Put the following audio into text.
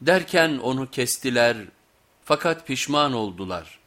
Derken onu kestiler fakat pişman oldular.